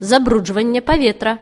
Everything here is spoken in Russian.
забруджвання паветра